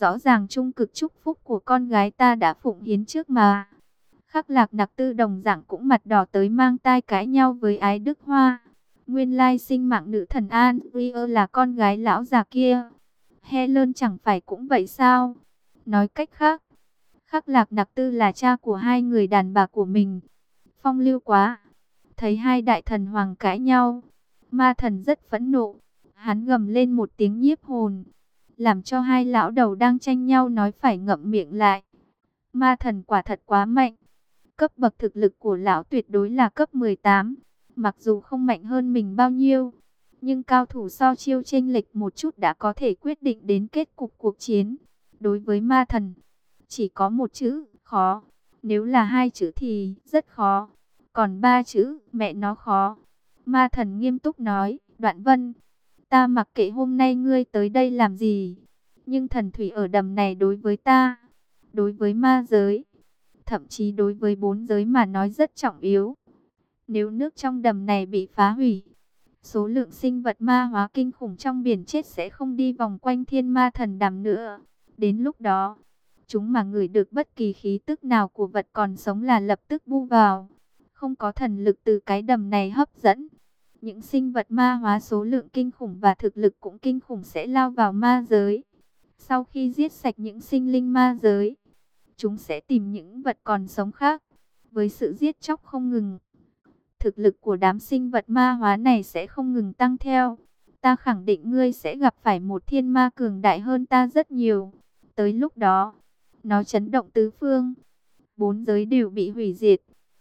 Rõ ràng trung cực chúc phúc của con gái ta đã phụng hiến trước mà. Khắc lạc nặc tư đồng dạng cũng mặt đỏ tới mang tai cãi nhau với ái đức hoa. Nguyên lai sinh mạng nữ thần An Rio là con gái lão già kia. Helen chẳng phải cũng vậy sao? Nói cách khác, khắc lạc nặc tư là cha của hai người đàn bà của mình. Phong lưu quá. Thấy hai đại thần hoàng cãi nhau. Ma thần rất phẫn nộ. Hắn gầm lên một tiếng nhiếp hồn. Làm cho hai lão đầu đang tranh nhau nói phải ngậm miệng lại. Ma thần quả thật quá mạnh. Cấp bậc thực lực của lão tuyệt đối là cấp 18. Mặc dù không mạnh hơn mình bao nhiêu. Nhưng cao thủ so chiêu chênh lệch một chút đã có thể quyết định đến kết cục cuộc chiến. Đối với ma thần, chỉ có một chữ, khó. Nếu là hai chữ thì rất khó. Còn ba chữ, mẹ nó khó. Ma thần nghiêm túc nói, đoạn vân, ta mặc kệ hôm nay ngươi tới đây làm gì. Nhưng thần thủy ở đầm này đối với ta, đối với ma giới, thậm chí đối với bốn giới mà nói rất trọng yếu. Nếu nước trong đầm này bị phá hủy, số lượng sinh vật ma hóa kinh khủng trong biển chết sẽ không đi vòng quanh thiên ma thần đàm nữa. Đến lúc đó, chúng mà ngửi được bất kỳ khí tức nào của vật còn sống là lập tức bu vào. Không có thần lực từ cái đầm này hấp dẫn. Những sinh vật ma hóa số lượng kinh khủng và thực lực cũng kinh khủng sẽ lao vào ma giới. Sau khi giết sạch những sinh linh ma giới, chúng sẽ tìm những vật còn sống khác. Với sự giết chóc không ngừng, thực lực của đám sinh vật ma hóa này sẽ không ngừng tăng theo. Ta khẳng định ngươi sẽ gặp phải một thiên ma cường đại hơn ta rất nhiều. Tới lúc đó, nó chấn động tứ phương. Bốn giới đều bị hủy diệt.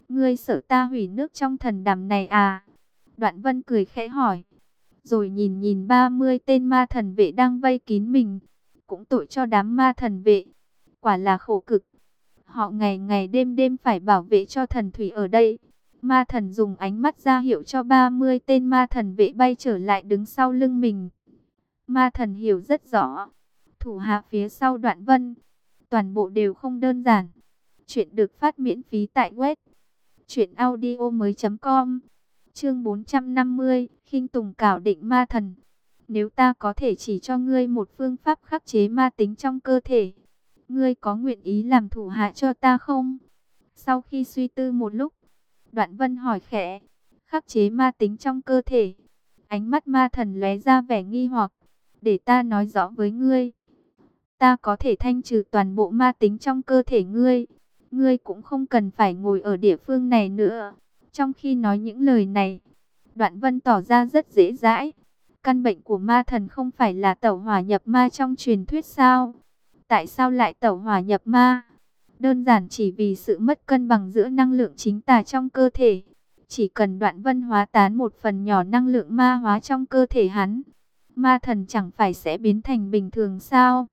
Ngươi sợ ta hủy nước trong thần đàm này à? Đoạn vân cười khẽ hỏi. Rồi nhìn nhìn 30 tên ma thần vệ đang vây kín mình. Cũng tội cho đám ma thần vệ. Quả là khổ cực. Họ ngày ngày đêm đêm phải bảo vệ cho thần thủy ở đây. Ma thần dùng ánh mắt ra hiệu cho 30 tên ma thần vệ bay trở lại đứng sau lưng mình. Ma thần hiểu rất rõ. Thủ hạ phía sau đoạn vân. Toàn bộ đều không đơn giản. Chuyện được phát miễn phí tại web. Chuyện audio mới com Chương 450, khinh tùng cảo định ma thần. Nếu ta có thể chỉ cho ngươi một phương pháp khắc chế ma tính trong cơ thể, ngươi có nguyện ý làm thủ hạ cho ta không? Sau khi suy tư một lúc, Đoạn Vân hỏi khẽ, khắc chế ma tính trong cơ thể. Ánh mắt ma thần lóe ra vẻ nghi hoặc, để ta nói rõ với ngươi. Ta có thể thanh trừ toàn bộ ma tính trong cơ thể ngươi. Ngươi cũng không cần phải ngồi ở địa phương này nữa. Trong khi nói những lời này, Đoạn Vân tỏ ra rất dễ dãi. Căn bệnh của ma thần không phải là tẩu hỏa nhập ma trong truyền thuyết sao? Tại sao lại tẩu hỏa nhập ma? Đơn giản chỉ vì sự mất cân bằng giữa năng lượng chính tà trong cơ thể. Chỉ cần đoạn vân hóa tán một phần nhỏ năng lượng ma hóa trong cơ thể hắn. Ma thần chẳng phải sẽ biến thành bình thường sao?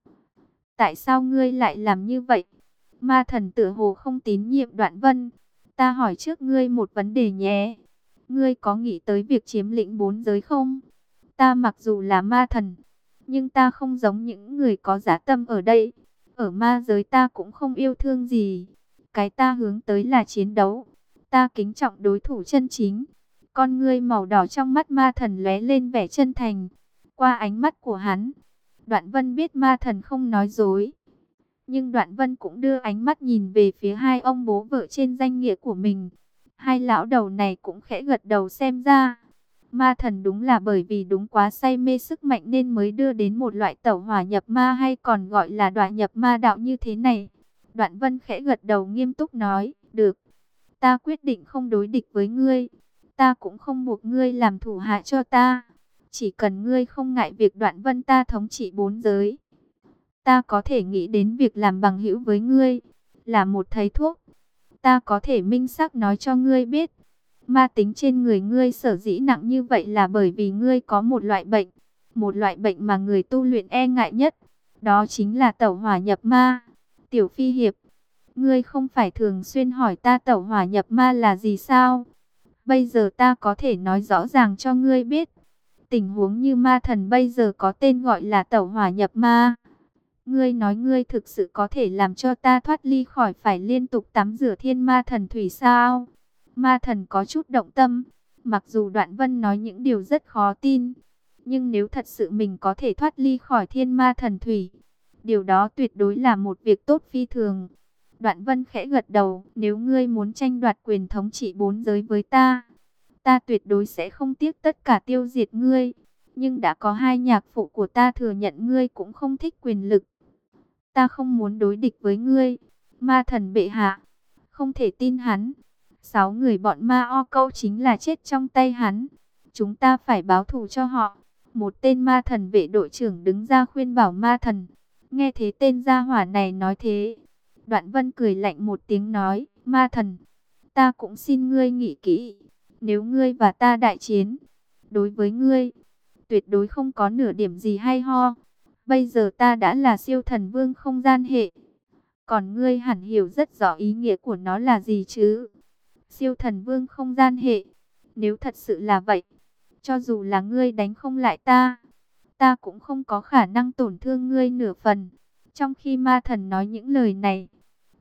Tại sao ngươi lại làm như vậy? Ma thần tự hồ không tín nhiệm đoạn vân. Ta hỏi trước ngươi một vấn đề nhé. Ngươi có nghĩ tới việc chiếm lĩnh bốn giới không? Ta mặc dù là ma thần, nhưng ta không giống những người có giá tâm ở đây. Ở ma giới ta cũng không yêu thương gì. Cái ta hướng tới là chiến đấu. Ta kính trọng đối thủ chân chính. Con ngươi màu đỏ trong mắt ma thần lóe lên vẻ chân thành. Qua ánh mắt của hắn, Đoạn Vân biết ma thần không nói dối. Nhưng Đoạn Vân cũng đưa ánh mắt nhìn về phía hai ông bố vợ trên danh nghĩa của mình. Hai lão đầu này cũng khẽ gật đầu xem ra. Ma thần đúng là bởi vì đúng quá say mê sức mạnh nên mới đưa đến một loại tẩu hỏa nhập ma hay còn gọi là đoạn nhập ma đạo như thế này. Đoạn vân khẽ gật đầu nghiêm túc nói, được, ta quyết định không đối địch với ngươi, ta cũng không buộc ngươi làm thủ hạ cho ta. Chỉ cần ngươi không ngại việc đoạn vân ta thống trị bốn giới. Ta có thể nghĩ đến việc làm bằng hữu với ngươi, là một thầy thuốc. Ta có thể minh xác nói cho ngươi biết, Ma tính trên người ngươi sở dĩ nặng như vậy là bởi vì ngươi có một loại bệnh, một loại bệnh mà người tu luyện e ngại nhất, đó chính là tẩu hỏa nhập ma. Tiểu Phi Hiệp, ngươi không phải thường xuyên hỏi ta tẩu hỏa nhập ma là gì sao? Bây giờ ta có thể nói rõ ràng cho ngươi biết. Tình huống như ma thần bây giờ có tên gọi là tẩu hỏa nhập ma. Ngươi nói ngươi thực sự có thể làm cho ta thoát ly khỏi phải liên tục tắm rửa thiên ma thần thủy sao? Ma thần có chút động tâm, mặc dù Đoạn Vân nói những điều rất khó tin, nhưng nếu thật sự mình có thể thoát ly khỏi thiên ma thần thủy, Điều đó tuyệt đối là một việc tốt phi thường. Đoạn vân khẽ gật đầu, nếu ngươi muốn tranh đoạt quyền thống trị bốn giới với ta, ta tuyệt đối sẽ không tiếc tất cả tiêu diệt ngươi. Nhưng đã có hai nhạc phụ của ta thừa nhận ngươi cũng không thích quyền lực. Ta không muốn đối địch với ngươi. Ma thần bệ hạ, không thể tin hắn. Sáu người bọn ma o câu chính là chết trong tay hắn. Chúng ta phải báo thù cho họ. Một tên ma thần vệ đội trưởng đứng ra khuyên bảo ma thần. Nghe thế tên gia hỏa này nói thế. Đoạn vân cười lạnh một tiếng nói, ma thần, ta cũng xin ngươi nghĩ kỹ. Nếu ngươi và ta đại chiến, đối với ngươi, tuyệt đối không có nửa điểm gì hay ho. Bây giờ ta đã là siêu thần vương không gian hệ. Còn ngươi hẳn hiểu rất rõ ý nghĩa của nó là gì chứ. Siêu thần vương không gian hệ. Nếu thật sự là vậy, cho dù là ngươi đánh không lại ta, ta cũng không có khả năng tổn thương ngươi nửa phần. Trong khi ma thần nói những lời này,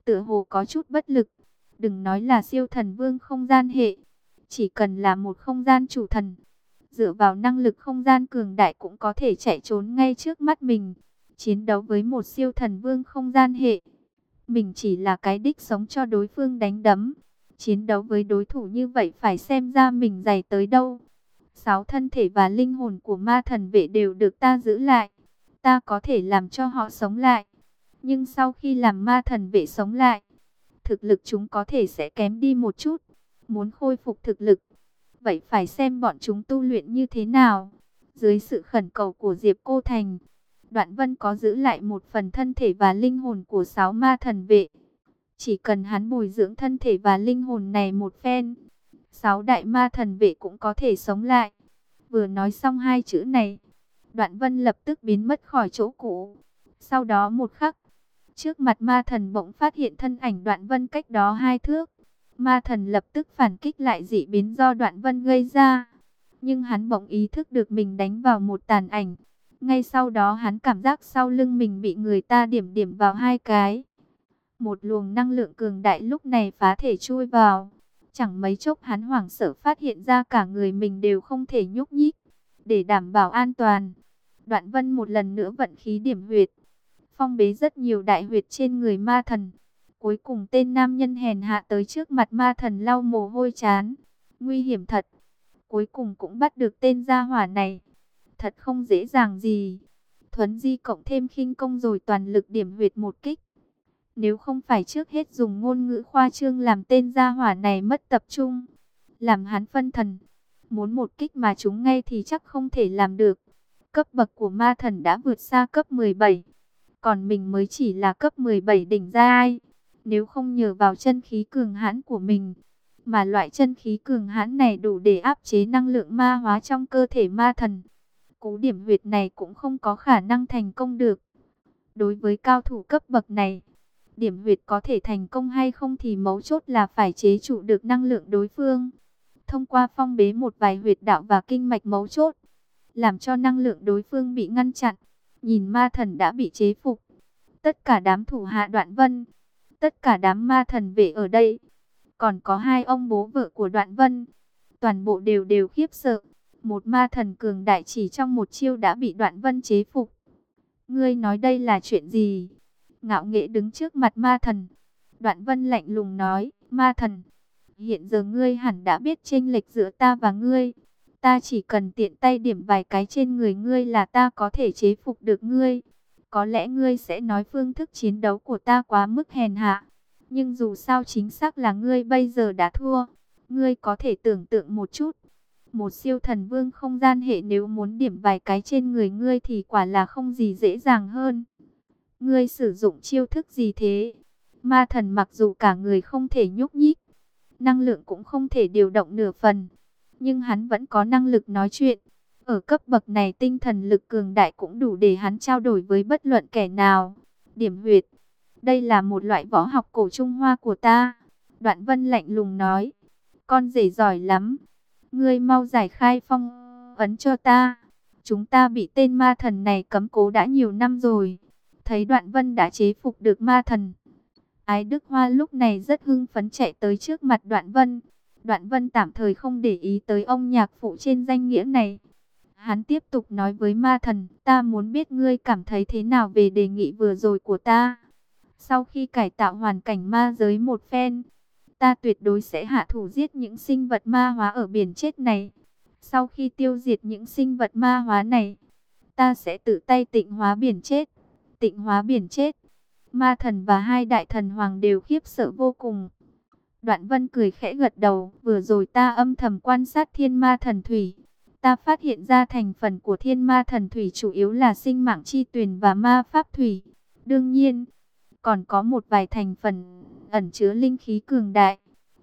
tựa hồ có chút bất lực. Đừng nói là siêu thần vương không gian hệ, chỉ cần là một không gian chủ thần, dựa vào năng lực không gian cường đại cũng có thể chạy trốn ngay trước mắt mình. Chiến đấu với một siêu thần vương không gian hệ, mình chỉ là cái đích sống cho đối phương đánh đấm. Chiến đấu với đối thủ như vậy phải xem ra mình dày tới đâu. Sáu thân thể và linh hồn của ma thần vệ đều được ta giữ lại. Ta có thể làm cho họ sống lại. Nhưng sau khi làm ma thần vệ sống lại, thực lực chúng có thể sẽ kém đi một chút. Muốn khôi phục thực lực, vậy phải xem bọn chúng tu luyện như thế nào. Dưới sự khẩn cầu của Diệp Cô Thành, Đoạn Vân có giữ lại một phần thân thể và linh hồn của sáu ma thần vệ. Chỉ cần hắn bồi dưỡng thân thể và linh hồn này một phen, sáu đại ma thần vệ cũng có thể sống lại. Vừa nói xong hai chữ này, Đoạn Vân lập tức biến mất khỏi chỗ cũ. Sau đó một khắc, trước mặt ma thần bỗng phát hiện thân ảnh Đoạn Vân cách đó hai thước. Ma thần lập tức phản kích lại dị biến do Đoạn Vân gây ra. Nhưng hắn bỗng ý thức được mình đánh vào một tàn ảnh. Ngay sau đó hắn cảm giác sau lưng mình bị người ta điểm điểm vào hai cái. Một luồng năng lượng cường đại lúc này phá thể chui vào. Chẳng mấy chốc hắn hoảng sợ phát hiện ra cả người mình đều không thể nhúc nhích. Để đảm bảo an toàn, Đoạn Vân một lần nữa vận khí điểm huyệt. Phong bế rất nhiều đại huyệt trên người ma thần. Cuối cùng tên nam nhân hèn hạ tới trước mặt ma thần lau mồ hôi chán. Nguy hiểm thật. Cuối cùng cũng bắt được tên gia hỏa này. Thật không dễ dàng gì. Thuấn di cộng thêm khinh công rồi toàn lực điểm huyệt một kích. Nếu không phải trước hết dùng ngôn ngữ khoa trương làm tên gia hỏa này mất tập trung, làm hắn phân thần, muốn một kích mà chúng ngay thì chắc không thể làm được. Cấp bậc của ma thần đã vượt xa cấp 17, còn mình mới chỉ là cấp 17 đỉnh gia ai. Nếu không nhờ vào chân khí cường hãn của mình, mà loại chân khí cường hãn này đủ để áp chế năng lượng ma hóa trong cơ thể ma thần. Cú điểm huyệt này cũng không có khả năng thành công được. Đối với cao thủ cấp bậc này, Điểm huyệt có thể thành công hay không thì mấu chốt là phải chế trụ được năng lượng đối phương. Thông qua phong bế một vài huyệt đạo và kinh mạch mấu chốt, làm cho năng lượng đối phương bị ngăn chặn. Nhìn ma thần đã bị chế phục. Tất cả đám thủ hạ đoạn vân, tất cả đám ma thần vệ ở đây, còn có hai ông bố vợ của đoạn vân. Toàn bộ đều đều khiếp sợ. Một ma thần cường đại chỉ trong một chiêu đã bị đoạn vân chế phục. Ngươi nói đây là chuyện gì? ngạo nghệ đứng trước mặt ma thần. Đoạn vân lạnh lùng nói, ma thần, hiện giờ ngươi hẳn đã biết chênh lệch giữa ta và ngươi. Ta chỉ cần tiện tay điểm vài cái trên người ngươi là ta có thể chế phục được ngươi. Có lẽ ngươi sẽ nói phương thức chiến đấu của ta quá mức hèn hạ. Nhưng dù sao chính xác là ngươi bây giờ đã thua. Ngươi có thể tưởng tượng một chút. Một siêu thần vương không gian hệ nếu muốn điểm vài cái trên người ngươi thì quả là không gì dễ dàng hơn. Ngươi sử dụng chiêu thức gì thế? Ma thần mặc dù cả người không thể nhúc nhích, năng lượng cũng không thể điều động nửa phần, nhưng hắn vẫn có năng lực nói chuyện. Ở cấp bậc này tinh thần lực cường đại cũng đủ để hắn trao đổi với bất luận kẻ nào. Điểm huyệt, đây là một loại võ học cổ Trung Hoa của ta. Đoạn vân lạnh lùng nói, con rể giỏi lắm, ngươi mau giải khai phong ấn cho ta. Chúng ta bị tên ma thần này cấm cố đã nhiều năm rồi thấy Đoạn Vân đã chế phục được ma thần. Ái Đức Hoa lúc này rất hưng phấn chạy tới trước mặt Đoạn Vân. Đoạn Vân tạm thời không để ý tới ông nhạc phụ trên danh nghĩa này. Hắn tiếp tục nói với ma thần, ta muốn biết ngươi cảm thấy thế nào về đề nghị vừa rồi của ta. Sau khi cải tạo hoàn cảnh ma giới một phen, ta tuyệt đối sẽ hạ thủ giết những sinh vật ma hóa ở biển chết này. Sau khi tiêu diệt những sinh vật ma hóa này, ta sẽ tự tay tịnh hóa biển chết. Tịnh hóa biển chết. Ma thần và hai đại thần hoàng đều khiếp sợ vô cùng. Đoạn vân cười khẽ gật đầu, vừa rồi ta âm thầm quan sát thiên ma thần thủy. Ta phát hiện ra thành phần của thiên ma thần thủy chủ yếu là sinh mạng chi tuyền và ma pháp thủy. Đương nhiên, còn có một vài thành phần ẩn chứa linh khí cường đại.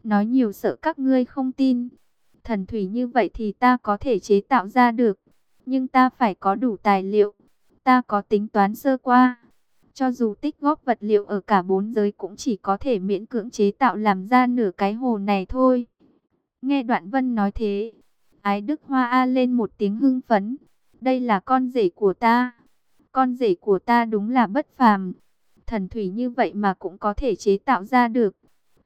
Nói nhiều sợ các ngươi không tin. Thần thủy như vậy thì ta có thể chế tạo ra được. Nhưng ta phải có đủ tài liệu. Ta có tính toán sơ qua. Cho dù tích góp vật liệu ở cả bốn giới cũng chỉ có thể miễn cưỡng chế tạo làm ra nửa cái hồ này thôi. Nghe đoạn vân nói thế. Ái Đức Hoa A lên một tiếng hưng phấn. Đây là con rể của ta. Con rể của ta đúng là bất phàm thần thủy như vậy mà cũng có thể chế tạo ra được.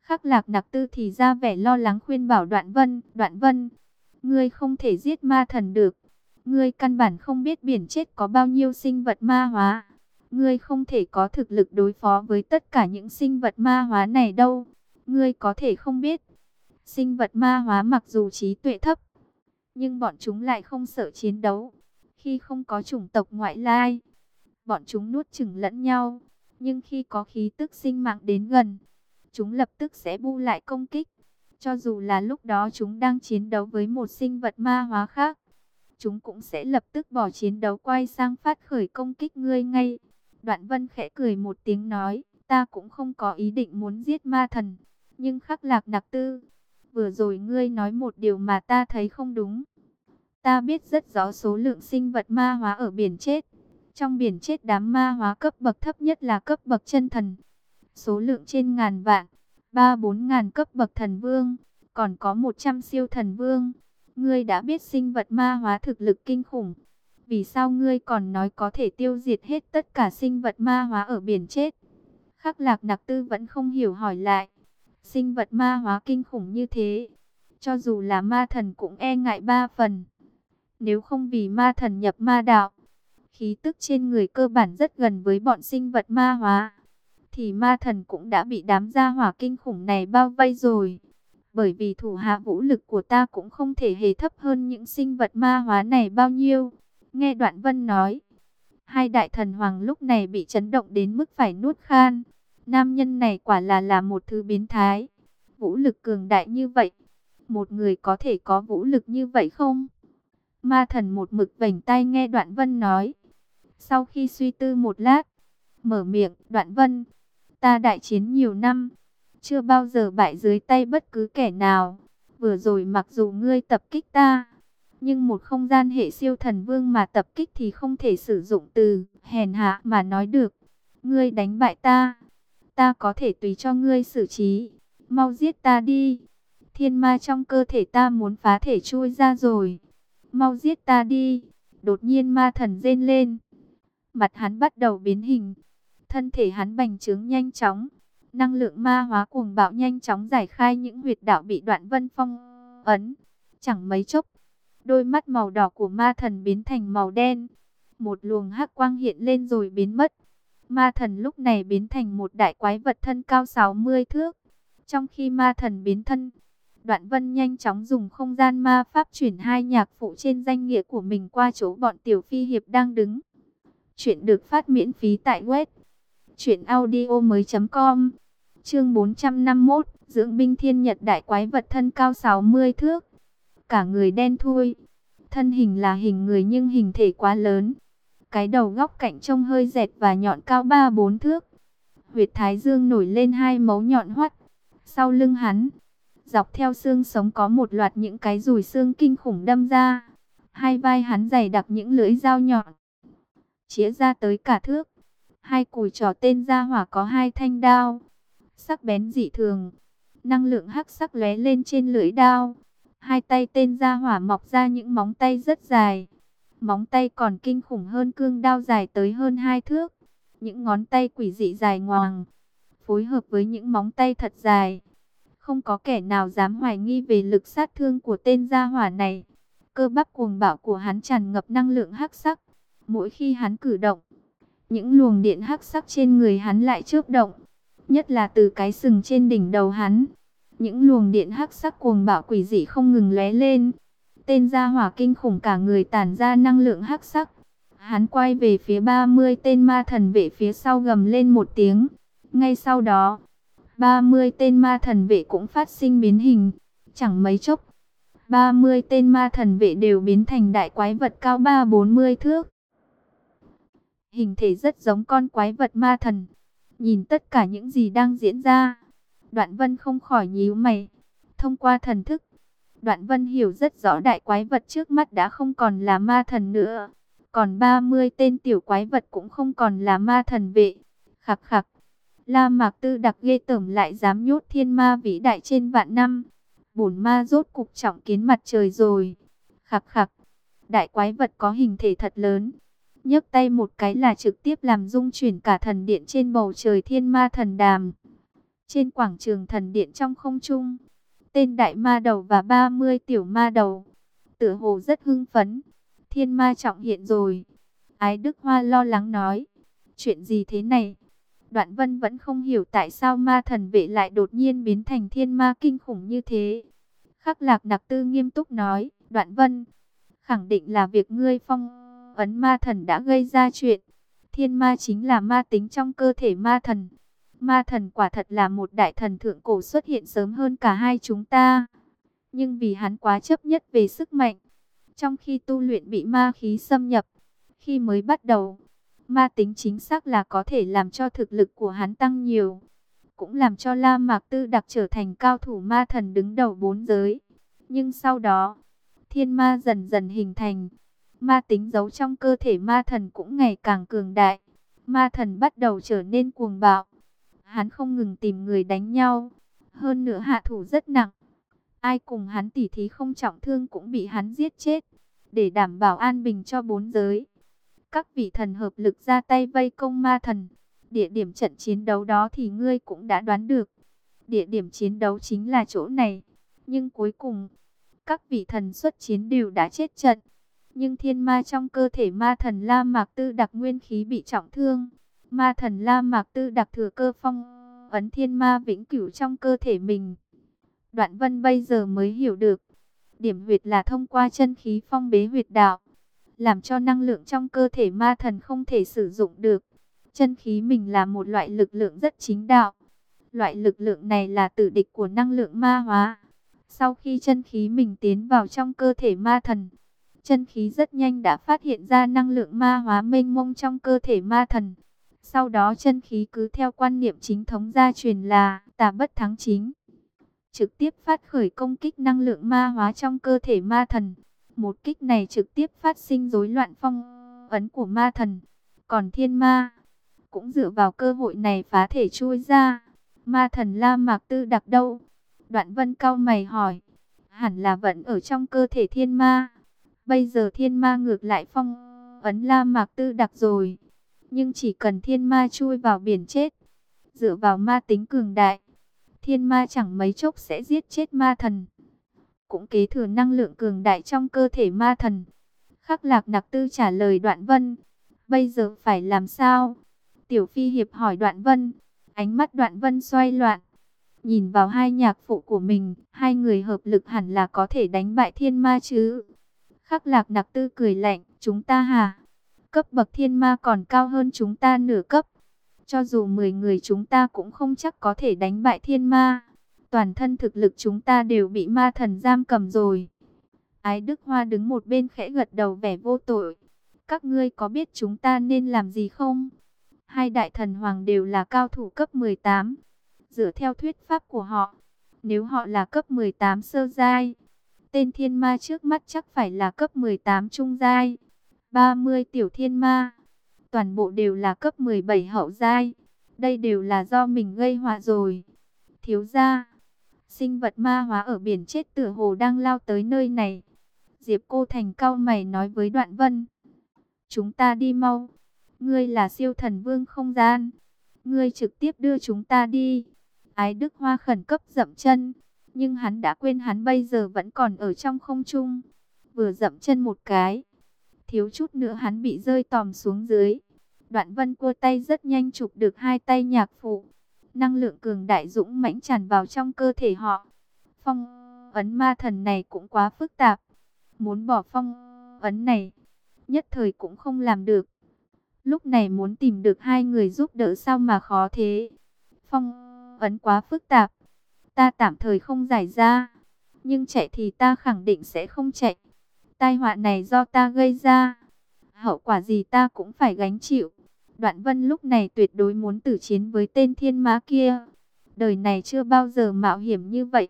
Khắc lạc nặc tư thì ra vẻ lo lắng khuyên bảo đoạn vân, đoạn vân, ngươi không thể giết ma thần được. Ngươi căn bản không biết biển chết có bao nhiêu sinh vật ma hóa. Ngươi không thể có thực lực đối phó với tất cả những sinh vật ma hóa này đâu. Ngươi có thể không biết. Sinh vật ma hóa mặc dù trí tuệ thấp, nhưng bọn chúng lại không sợ chiến đấu. Khi không có chủng tộc ngoại lai, bọn chúng nuốt chửng lẫn nhau. Nhưng khi có khí tức sinh mạng đến gần, chúng lập tức sẽ bu lại công kích. Cho dù là lúc đó chúng đang chiến đấu với một sinh vật ma hóa khác, chúng cũng sẽ lập tức bỏ chiến đấu quay sang phát khởi công kích ngươi ngay. Đoạn vân khẽ cười một tiếng nói, ta cũng không có ý định muốn giết ma thần, nhưng khắc lạc đặc tư. Vừa rồi ngươi nói một điều mà ta thấy không đúng. Ta biết rất rõ số lượng sinh vật ma hóa ở biển chết, trong biển chết đám ma hóa cấp bậc thấp nhất là cấp bậc chân thần. Số lượng trên ngàn vạn, ba bốn ngàn cấp bậc thần vương, còn có 100 siêu thần vương. Ngươi đã biết sinh vật ma hóa thực lực kinh khủng. Vì sao ngươi còn nói có thể tiêu diệt hết tất cả sinh vật ma hóa ở biển chết? Khắc lạc nặc tư vẫn không hiểu hỏi lại. Sinh vật ma hóa kinh khủng như thế. Cho dù là ma thần cũng e ngại ba phần. Nếu không vì ma thần nhập ma đạo, khí tức trên người cơ bản rất gần với bọn sinh vật ma hóa, thì ma thần cũng đã bị đám gia hỏa kinh khủng này bao vây rồi. Bởi vì thủ hạ vũ lực của ta cũng không thể hề thấp hơn những sinh vật ma hóa này bao nhiêu. Nghe đoạn vân nói, hai đại thần hoàng lúc này bị chấn động đến mức phải nuốt khan. Nam nhân này quả là là một thứ biến thái. Vũ lực cường đại như vậy, một người có thể có vũ lực như vậy không? Ma thần một mực vảnh tay nghe đoạn vân nói. Sau khi suy tư một lát, mở miệng, đoạn vân, ta đại chiến nhiều năm, chưa bao giờ bại dưới tay bất cứ kẻ nào. Vừa rồi mặc dù ngươi tập kích ta, nhưng một không gian hệ siêu thần vương mà tập kích thì không thể sử dụng từ hèn hạ mà nói được. Ngươi đánh bại ta, ta có thể tùy cho ngươi xử trí, mau giết ta đi. Thiên ma trong cơ thể ta muốn phá thể chui ra rồi, mau giết ta đi. Đột nhiên ma thần rên lên, mặt hắn bắt đầu biến hình. Thân thể hắn bành trướng nhanh chóng, năng lượng ma hóa cuồng bạo nhanh chóng giải khai những huyệt đạo bị đoạn vân phong ấn. Chẳng mấy chốc, đôi mắt màu đỏ của ma thần biến thành màu đen. Một luồng hắc quang hiện lên rồi biến mất. Ma thần lúc này biến thành một đại quái vật thân cao 60 thước. Trong khi ma thần biến thân, Đoạn Vân nhanh chóng dùng không gian ma pháp chuyển hai nhạc phụ trên danh nghĩa của mình qua chỗ bọn Tiểu Phi Hiệp đang đứng. Chuyện được phát miễn phí tại web truyệnaudiomoi.com. Chương 451, dưỡng binh thiên nhật đại quái vật thân cao 60 thước. Cả người đen thui, thân hình là hình người nhưng hình thể quá lớn. Cái đầu góc cạnh trông hơi dẹt và nhọn cao 3-4 thước. Huyệt thái dương nổi lên hai mấu nhọn hoắt. Sau lưng hắn, dọc theo xương sống có một loạt những cái rùi xương kinh khủng đâm ra. Hai vai hắn dày đặc những lưỡi dao nhọn chĩa ra tới cả thước. Hai cùi trò tên ra hỏa có hai thanh đao, sắc bén dị thường, năng lượng hắc sắc lóe lên trên lưỡi đao. Hai tay tên ra hỏa mọc ra những móng tay rất dài, móng tay còn kinh khủng hơn cương đao dài tới hơn hai thước. Những ngón tay quỷ dị dài ngoằng, phối hợp với những móng tay thật dài. Không có kẻ nào dám hoài nghi về lực sát thương của tên gia hỏa này. Cơ bắp cuồng bạo của hắn tràn ngập năng lượng hắc sắc. Mỗi khi hắn cử động, những luồng điện hắc sắc trên người hắn lại chớp động, nhất là từ cái sừng trên đỉnh đầu hắn. Những luồng điện hắc sắc cuồng bạo quỷ dị không ngừng lóe lên. Tên gia hỏa kinh khủng cả người tản ra năng lượng hắc sắc. Hắn quay về phía 30 tên ma thần vệ phía sau gầm lên một tiếng. Ngay sau đó, 30 tên ma thần vệ cũng phát sinh biến hình. Chẳng mấy chốc, 30 tên ma thần vệ đều biến thành đại quái vật cao 3-40 thước. Hình thể rất giống con quái vật ma thần. Nhìn tất cả những gì đang diễn ra, Đoạn Vân không khỏi nhíu mày. Thông qua thần thức, Đoạn Vân hiểu rất rõ đại quái vật trước mắt đã không còn là ma thần nữa. Còn 30 tên tiểu quái vật cũng không còn là ma thần vệ. Khắc khắc. La Mạc Tư đặc ghê tởm lại dám nhốt thiên ma vĩ đại trên vạn năm. Bổn ma rốt cục trọng kiến mặt trời rồi. Khắc khắc. Đại quái vật có hình thể thật lớn. nhấc tay một cái là trực tiếp làm rung chuyển cả thần điện trên bầu trời thiên ma thần đàm. Trên quảng trường thần điện trong không trung, tên đại ma đầu và 30 tiểu ma đầu, tựa hồ rất hưng phấn. Thiên ma trọng hiện rồi. Ái Đức Hoa lo lắng nói, chuyện gì thế này? Đoạn vân vẫn không hiểu tại sao ma thần vệ lại đột nhiên biến thành thiên ma kinh khủng như thế. Khắc lạc nặc tư nghiêm túc nói, đoạn vân, khẳng định là việc ngươi phong ấn ma thần đã gây ra chuyện. Thiên ma chính là ma tính trong cơ thể ma thần. Ma thần quả thật là một đại thần thượng cổ xuất hiện sớm hơn cả hai chúng ta. Nhưng vì hắn quá chấp nhất về sức mạnh, trong khi tu luyện bị ma khí xâm nhập, khi mới bắt đầu, ma tính chính xác là có thể làm cho thực lực của hắn tăng nhiều. Cũng làm cho La Mạc Tư đặc trở thành cao thủ ma thần đứng đầu bốn giới. Nhưng sau đó, thiên ma dần dần hình thành. Ma tính giấu trong cơ thể ma thần cũng ngày càng cường đại. Ma thần bắt đầu trở nên cuồng bạo hắn không ngừng tìm người đánh nhau. Hơn nữa hạ thủ rất nặng. Ai cùng hắn tỉ thí không trọng thương cũng bị hắn giết chết. Để đảm bảo an bình cho bốn giới. Các vị thần hợp lực ra tay vây công ma thần. Địa điểm trận chiến đấu đó thì ngươi cũng đã đoán được. Địa điểm chiến đấu chính là chỗ này. Nhưng cuối cùng, các vị thần xuất chiến đều đã chết trận. Nhưng thiên ma trong cơ thể ma thần La Mạc Tư đặc nguyên khí bị trọng thương. Ma thần La Mạc Tư đặc thừa cơ phong ấn thiên ma vĩnh cửu trong cơ thể mình. Đoạn vân bây giờ mới hiểu được. Điểm huyệt là thông qua chân khí phong bế huyệt đạo. Làm cho năng lượng trong cơ thể ma thần không thể sử dụng được. Chân khí mình là một loại lực lượng rất chính đạo. Loại lực lượng này là tử địch của năng lượng ma hóa. Sau khi chân khí mình tiến vào trong cơ thể ma thần, chân khí rất nhanh đã phát hiện ra năng lượng ma hóa mênh mông trong cơ thể ma thần. Sau đó chân khí cứ theo quan niệm chính thống gia truyền là tà bất thắng chính. Trực tiếp phát khởi công kích năng lượng ma hóa trong cơ thể ma thần. Một kích này trực tiếp phát sinh rối loạn phong ấn của ma thần. Còn thiên ma cũng dựa vào cơ hội này phá thể chui ra. Ma thần La Mạc Tư đặc đâu? Đoạn vân cao mày hỏi. Hẳn là vẫn ở trong cơ thể thiên ma. Bây giờ thiên ma ngược lại phong ấn La Mạc Tư đặc rồi. Nhưng chỉ cần thiên ma chui vào biển chết, dựa vào ma tính cường đại, thiên ma chẳng mấy chốc sẽ giết chết ma thần. Cũng kế thừa năng lượng cường đại trong cơ thể ma thần. Khắc lạc nặc tư trả lời đoạn vân. Bây giờ phải làm sao? Tiểu phi hiệp hỏi đoạn vân. Ánh mắt đoạn vân xoay loạn. Nhìn vào hai nhạc phụ của mình, hai người hợp lực hẳn là có thể đánh bại thiên ma chứ. Khắc lạc nặc tư cười lạnh, chúng ta hả? Cấp bậc thiên ma còn cao hơn chúng ta nửa cấp. Cho dù 10 người chúng ta cũng không chắc có thể đánh bại thiên ma. Toàn thân thực lực chúng ta đều bị ma thần giam cầm rồi. Ái Đức Hoa đứng một bên khẽ gật đầu vẻ vô tội. Các ngươi có biết chúng ta nên làm gì không? Hai đại thần hoàng đều là cao thủ cấp 18. Dựa theo thuyết pháp của họ, nếu họ là cấp 18 sơ giai, tên thiên ma trước mắt chắc phải là cấp 18 trung giai. 30 tiểu thiên ma, toàn bộ đều là cấp 17 hậu giai. Đây đều là do mình gây họa rồi. Thiếu gia, sinh vật ma hóa ở biển chết tựa hồ đang lao tới nơi này. Diệp Cô Thành cao mày nói với Đoạn Vân. Chúng ta đi mau. Ngươi là siêu thần vương không gian. Ngươi trực tiếp đưa chúng ta đi. Ái Đức Hoa khẩn cấp dậm chân. Nhưng hắn đã quên hắn bây giờ vẫn còn ở trong không trung. vừa dậm chân một cái. Thiếu chút nữa hắn bị rơi tòm xuống dưới. Đoạn vân cua tay rất nhanh chụp được hai tay nhạc phụ. Năng lượng cường đại dũng mãnh tràn vào trong cơ thể họ. Phong ấn ma thần này cũng quá phức tạp. Muốn bỏ phong ấn này, nhất thời cũng không làm được. Lúc này muốn tìm được hai người giúp đỡ sao mà khó thế. Phong ấn quá phức tạp. Ta tạm thời không giải ra. Nhưng chạy thì ta khẳng định sẽ không chạy. Tai họa này do ta gây ra. Hậu quả gì ta cũng phải gánh chịu. Đoạn vân lúc này tuyệt đối muốn tử chiến với tên thiên mã kia. Đời này chưa bao giờ mạo hiểm như vậy.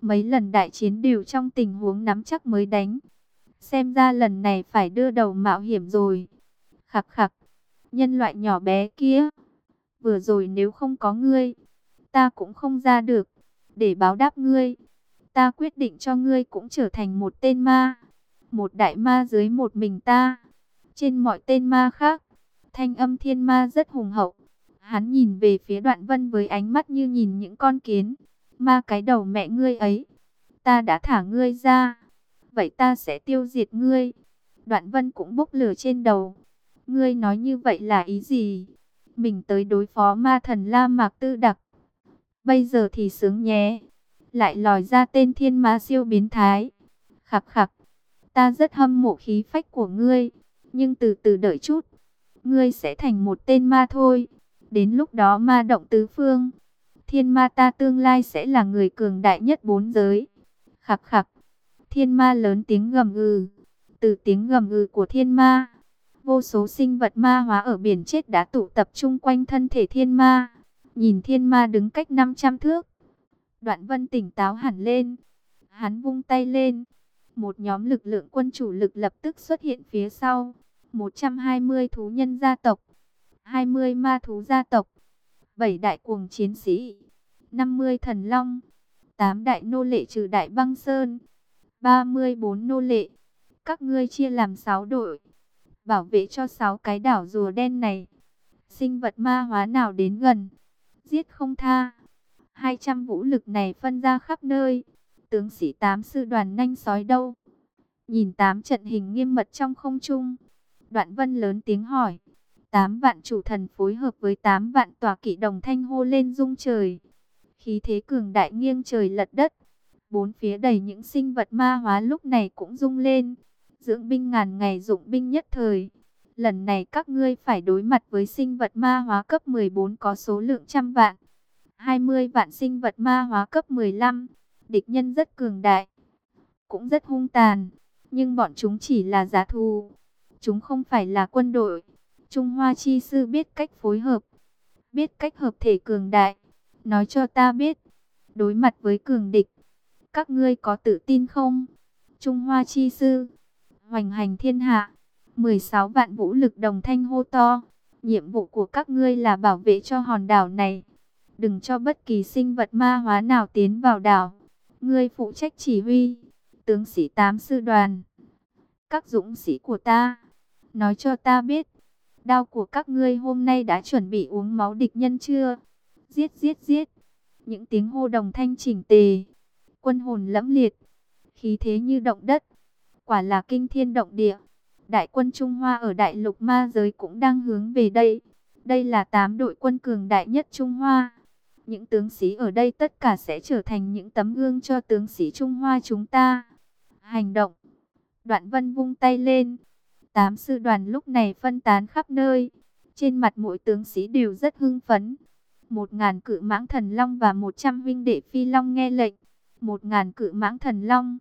Mấy lần đại chiến đều trong tình huống nắm chắc mới đánh. Xem ra lần này phải đưa đầu mạo hiểm rồi. Khắc khắc, nhân loại nhỏ bé kia. Vừa rồi nếu không có ngươi, ta cũng không ra được. Để báo đáp ngươi, ta quyết định cho ngươi cũng trở thành một tên ma. Một đại ma dưới một mình ta. Trên mọi tên ma khác, thanh âm thiên ma rất hùng hậu. Hắn nhìn về phía đoạn vân với ánh mắt như nhìn những con kiến. Ma cái đầu mẹ ngươi ấy, ta đã thả ngươi ra vậy ta sẽ tiêu diệt ngươi. Đoạn vân cũng bốc lửa trên đầu. Ngươi nói như vậy là ý gì? Mình tới đối phó ma thần La Mạc Tư Đặc. Bây giờ thì sướng nhé. Lại lòi ra tên thiên ma siêu biến thái. Khắc khắc. Ta rất hâm mộ khí phách của ngươi. Nhưng từ từ đợi chút. Ngươi sẽ thành một tên ma thôi. Đến lúc đó ma động tứ phương. Thiên ma ta tương lai sẽ là người cường đại nhất bốn giới. Khắc khắc. Thiên ma lớn tiếng gầm gừ. Từ tiếng gầm gừ của thiên ma, vô số sinh vật ma hóa ở biển chết đã tụ tập trung quanh thân thể thiên ma. Nhìn thiên ma đứng cách 500 thước. Đoạn vân tỉnh táo hẳn lên. Hắn vung tay lên. Một nhóm lực lượng quân chủ lực lập tức xuất hiện phía sau. 120 thú nhân gia tộc. 20 ma thú gia tộc. 7 đại cuồng chiến sĩ. 50 thần long. 8 đại nô lệ trừ đại băng sơn. 34 nô lệ. Các ngươi chia làm 6 đội. Bảo vệ cho 6 cái đảo rùa đen này. Sinh vật ma hóa nào đến gần. Giết không tha. 200 vũ lực này phân ra khắp nơi. Tướng sĩ tám sư đoàn nhanh sói đâu. Nhìn tám trận hình nghiêm mật trong không trung. Đoạn vân lớn tiếng hỏi. tám vạn chủ thần phối hợp với tám vạn tòa kỵ đồng thanh hô lên rung trời. Khí thế cường đại nghiêng trời lật đất. Bốn phía đầy những sinh vật ma hóa lúc này cũng rung lên. Dưỡng binh ngàn ngày dụng binh nhất thời. Lần này các ngươi phải đối mặt với sinh vật ma hóa cấp 14 có số lượng trăm vạn. 20 vạn sinh vật ma hóa cấp 15. Địch nhân rất cường đại. Cũng rất hung tàn. Nhưng bọn chúng chỉ là giá thù. Chúng không phải là quân đội. Trung Hoa Chi Sư biết cách phối hợp. Biết cách hợp thể cường đại. Nói cho ta biết. Đối mặt với cường địch các ngươi có tự tin không? Trung Hoa Chi Sư, hoành hành thiên hạ, 16 vạn vũ lực đồng thanh hô to. Nhiệm vụ của các ngươi là bảo vệ cho hòn đảo này. Đừng cho bất kỳ sinh vật ma hóa nào tiến vào đảo. Ngươi phụ trách chỉ huy, tướng sĩ tám sư đoàn. Các dũng sĩ của ta, nói cho ta biết, đao của các ngươi hôm nay đã chuẩn bị uống máu địch nhân chưa? Giết giết giết. Những tiếng hô đồng thanh chỉnh tề quân hồn lẫm liệt, khí thế như động đất, quả là kinh thiên động địa. Đại quân Trung Hoa ở đại lục ma giới cũng đang hướng về đây. Đây là tám đội quân cường đại nhất Trung Hoa. Những tướng sĩ ở đây tất cả sẽ trở thành những tấm gương cho tướng sĩ Trung Hoa chúng ta. Hành động. Đoạn vân vung tay lên. Tám sư đoàn lúc này phân tán khắp nơi. Trên mặt mỗi tướng sĩ đều rất hưng phấn. Một ngàn cự mãng thần long và một trăm vinh đệ phi long nghe lệnh một ngàn cự mãng thần long,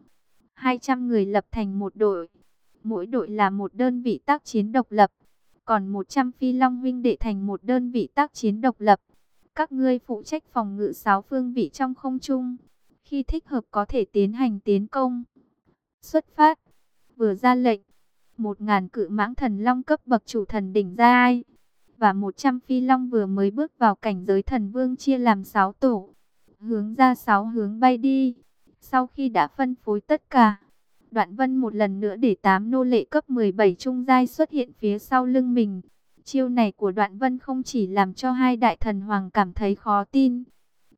200 người lập thành một đội. Mỗi đội là một đơn vị tác chiến độc lập, còn 100 phi long vinh đệ thành một đơn vị tác chiến độc lập. Các ngươi phụ trách phòng ngự sáu phương vị trong không trung, khi thích hợp có thể tiến hành tiến công. Xuất phát, vừa ra lệnh, một ngàn cự mãng thần long cấp bậc chủ thần đỉnh giai và 100 phi long vừa mới bước vào cảnh giới thần vương chia làm sáu tổ hướng ra sáu hướng bay đi. Sau khi đã phân phối tất cả, Đoạn Vân một lần nữa để tám nô lệ cấp 17 trung giai xuất hiện phía sau lưng mình. Chiêu này của Đoạn Vân không chỉ làm cho hai đại thần hoàng cảm thấy khó tin,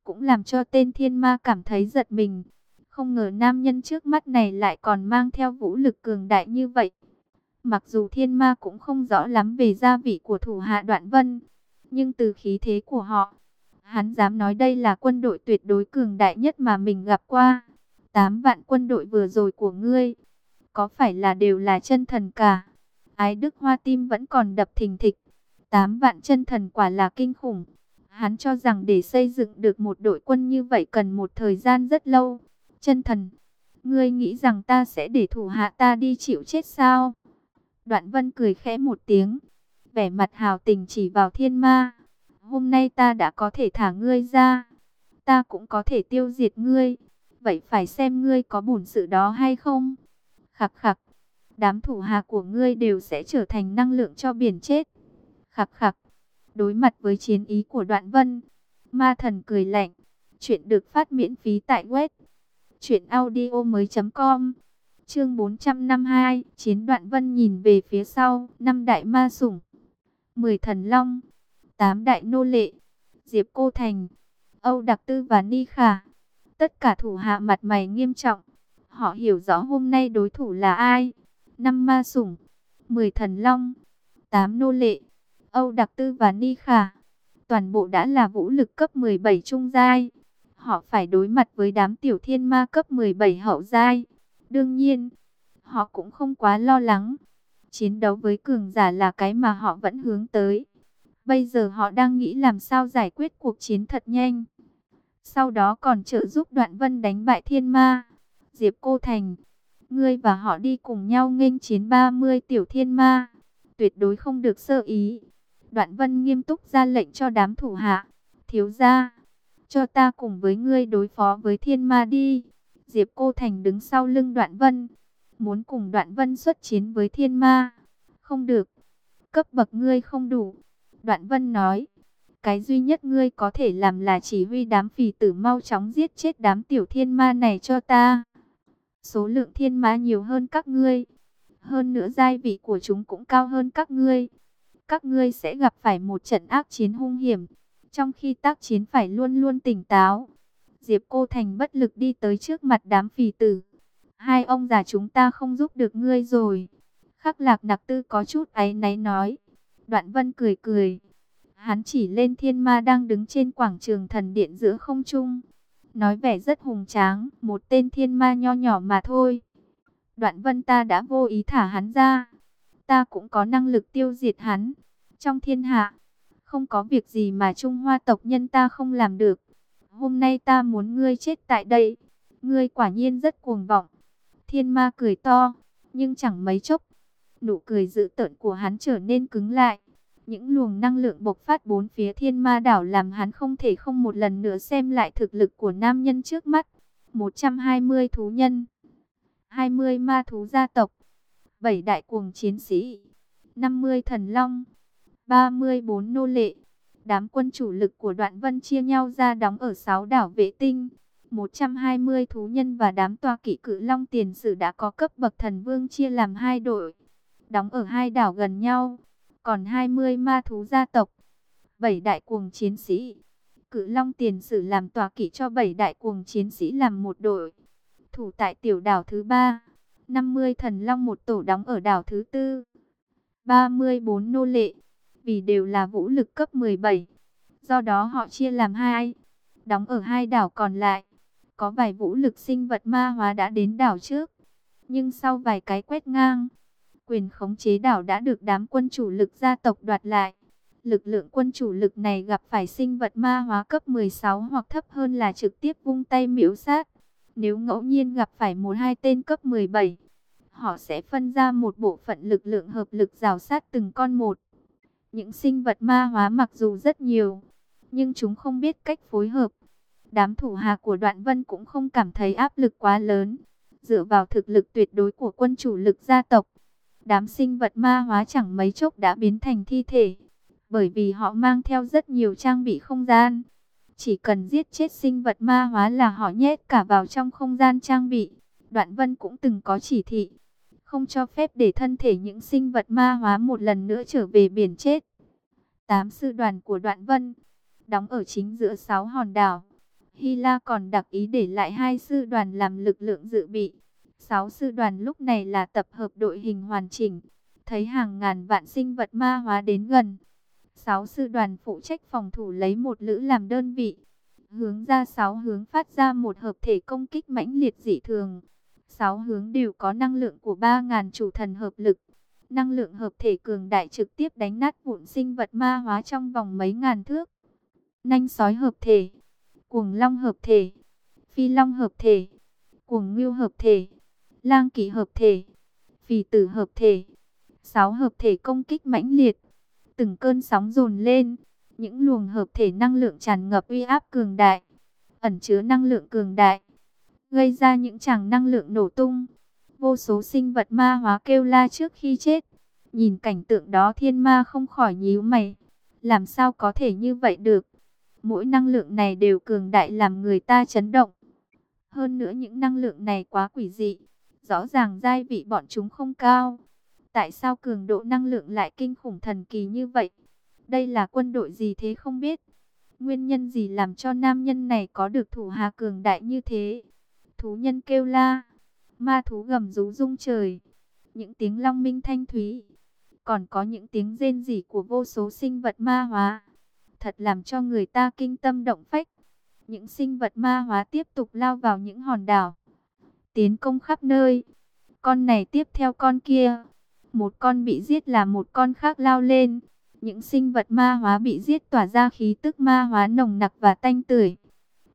cũng làm cho tên thiên ma cảm thấy giật mình. Không ngờ nam nhân trước mắt này lại còn mang theo vũ lực cường đại như vậy. Mặc dù thiên ma cũng không rõ lắm về gia vị của thủ hạ đoạn vân, nhưng từ khí thế của họ, hắn dám nói đây là quân đội tuyệt đối cường đại nhất mà mình gặp qua. Tám vạn quân đội vừa rồi của ngươi, có phải là đều là chân thần cả? Ái Đức Hoa tim vẫn còn đập thình thịch. Tám vạn chân thần quả là kinh khủng. Hắn cho rằng để xây dựng được một đội quân như vậy cần một thời gian rất lâu. Chân thần, ngươi nghĩ rằng ta sẽ để thủ hạ ta đi chịu chết sao? Đoạn vân cười khẽ một tiếng, vẻ mặt hào tình chỉ vào thiên ma. Hôm nay ta đã có thể thả ngươi ra, ta cũng có thể tiêu diệt ngươi. Vậy phải xem ngươi có bổn sự đó hay không? Khắc khắc, đám thủ hạ của ngươi đều sẽ trở thành năng lượng cho biển chết. Khắc khắc, đối mặt với chiến ý của đoạn vân, ma thần cười lạnh. Chuyện được phát miễn phí tại web truyệnaudiomoi.com Chương 452, Chiến Đoạn Vân nhìn về phía sau, năm đại ma sủng, 10 thần long, 8 đại nô lệ, Diệp Cô Thành, Âu Đặc Tư và Ni Khả. Tất cả thủ hạ mặt mày nghiêm trọng, họ hiểu rõ hôm nay đối thủ là ai. Năm ma sủng, 10 thần long, 8 nô lệ, Âu Đặc Tư và Ni Khả. Toàn bộ đã là vũ lực cấp 17 trung giai. Họ phải đối mặt với đám tiểu thiên ma cấp 17 hậu giai. Đương nhiên, họ cũng không quá lo lắng. Chiến đấu với cường giả là cái mà họ vẫn hướng tới. Bây giờ họ đang nghĩ làm sao giải quyết cuộc chiến thật nhanh. Sau đó còn trợ giúp Đoạn Vân đánh bại thiên ma. Diệp Cô Thành, ngươi và họ đi cùng nhau nghênh chiến 30 tiểu thiên ma. Tuyệt đối không được sơ ý. Đoạn Vân nghiêm túc ra lệnh cho đám thủ hạ. Thiếu gia, cho ta cùng với ngươi đối phó với thiên ma đi. Diệp Cô Thành đứng sau lưng Đoạn Vân, muốn cùng Đoạn Vân xuất chiến với thiên ma. Không được, cấp bậc ngươi không đủ. Đoạn Vân nói, cái duy nhất ngươi có thể làm là chỉ huy đám phì tử mau chóng giết chết đám tiểu thiên ma này cho ta. Số lượng thiên ma nhiều hơn các ngươi. Hơn nữa giai vị của chúng cũng cao hơn các ngươi. Các ngươi sẽ gặp phải một trận ác chiến hung hiểm. Trong khi tác chiến phải luôn luôn tỉnh táo. Diệp Cô Thành bất lực đi tới trước mặt đám phì tử. Hai ông già chúng ta không giúp được ngươi rồi. Khắc lạc nặc tư có chút áy náy nói. Đoạn vân cười cười. Hắn chỉ lên thiên ma đang đứng trên quảng trường thần điện giữa không trung. Nói vẻ rất hùng tráng, một tên thiên ma nho nhỏ mà thôi. Đoạn vân ta đã vô ý thả hắn ra. Ta cũng có năng lực tiêu diệt hắn. Trong thiên hạ, không có việc gì mà Trung Hoa tộc nhân ta không làm được. Hôm nay ta muốn ngươi chết tại đây. Ngươi quả nhiên rất cuồng vọng. Thiên ma cười to, nhưng chẳng mấy chốc. Nụ cười dữ tợn của hắn trở nên cứng lại. Những luồng năng lượng bộc phát bốn phía thiên ma đảo làm hắn không thể không một lần nữa xem lại thực lực của nam nhân trước mắt. 120 thú nhân, 20 ma thú gia tộc, 7 đại cuồng chiến sĩ, 50 thần long, 34 nô lệ. Đám quân chủ lực của đoạn vân chia nhau ra đóng ở 6 đảo vệ tinh. 120 thú nhân và đám toa kỵ cự long tiền sử đã có cấp bậc thần vương chia làm hai đội. Đóng ở hai đảo gần nhau. Còn 20 ma thú gia tộc. bảy đại cuồng chiến sĩ. Cự long tiền sử làm tòa kỵ cho bảy đại cuồng chiến sĩ làm một đội. Thủ tại tiểu đảo thứ 3. 50 thần long một tổ đóng ở đảo thứ 4. 34 nô lệ vì đều là vũ lực cấp 17. Do đó họ chia làm hai, đóng ở hai đảo còn lại. Có vài vũ lực sinh vật ma hóa đã đến đảo trước, nhưng sau vài cái quét ngang, quyền khống chế đảo đã được đám quân chủ lực gia tộc đoạt lại. Lực lượng quân chủ lực này gặp phải sinh vật ma hóa cấp 16 hoặc thấp hơn là trực tiếp vung tay miễu sát. Nếu ngẫu nhiên gặp phải một hai tên cấp 17, họ sẽ phân ra một bộ phận lực lượng hợp lực rào sát từng con một. Những sinh vật ma hóa mặc dù rất nhiều, nhưng chúng không biết cách phối hợp. Đám thủ hạ của đoạn vân cũng không cảm thấy áp lực quá lớn. Dựa vào thực lực tuyệt đối của quân chủ lực gia tộc, đám sinh vật ma hóa chẳng mấy chốc đã biến thành thi thể. Bởi vì họ mang theo rất nhiều trang bị không gian. Chỉ cần giết chết sinh vật ma hóa là họ nhét cả vào trong không gian trang bị. Đoạn vân cũng từng có chỉ thị không cho phép để thân thể những sinh vật ma hóa một lần nữa trở về biển chết. Tám sư đoàn của Đoạn Vân, đóng ở chính giữa sáu hòn đảo. Hy La còn đặc ý để lại hai sư đoàn làm lực lượng dự bị. Sáu sư đoàn lúc này là tập hợp đội hình hoàn chỉnh. Thấy hàng ngàn vạn sinh vật ma hóa đến gần. Sáu sư đoàn phụ trách phòng thủ lấy một lữ làm đơn vị. Hướng ra sáu hướng phát ra một hợp thể công kích mãnh liệt dị thường. Sáu hướng đều có năng lượng của 3.000 chủ thần hợp lực. Năng lượng hợp thể cường đại trực tiếp đánh nát vụn sinh vật ma hóa trong vòng mấy ngàn thước. Nanh sói hợp thể, cuồng long hợp thể, phi long hợp thể, cuồng ngưu hợp thể, lang kỳ hợp thể, phì tử hợp thể. Sáu hợp thể công kích mãnh liệt, từng cơn sóng dồn lên, những luồng hợp thể năng lượng tràn ngập uy áp cường đại, ẩn chứa năng lượng cường đại, gây ra những tràng năng lượng nổ tung. Vô số sinh vật ma hóa kêu la trước khi chết. Nhìn cảnh tượng đó thiên ma không khỏi nhíu mày. Làm sao có thể như vậy được? Mỗi năng lượng này đều cường đại làm người ta chấn động. Hơn nữa những năng lượng này quá quỷ dị. Rõ ràng giai vị bọn chúng không cao. Tại sao cường độ năng lượng lại kinh khủng thần kỳ như vậy? Đây là quân đội gì thế không biết? Nguyên nhân gì làm cho nam nhân này có được thủ hà cường đại như thế? Thú nhân kêu la, ma thú gầm rú rung trời, những tiếng long minh thanh thúy, còn có những tiếng rên rỉ của vô số sinh vật ma hóa. Thật làm cho người ta kinh tâm động phách. Những sinh vật ma hóa tiếp tục lao vào những hòn đảo, tiến công khắp nơi. Con này tiếp theo con kia, một con bị giết là một con khác lao lên. Những sinh vật ma hóa bị giết tỏa ra khí tức ma hóa nồng nặc và tanh tưởi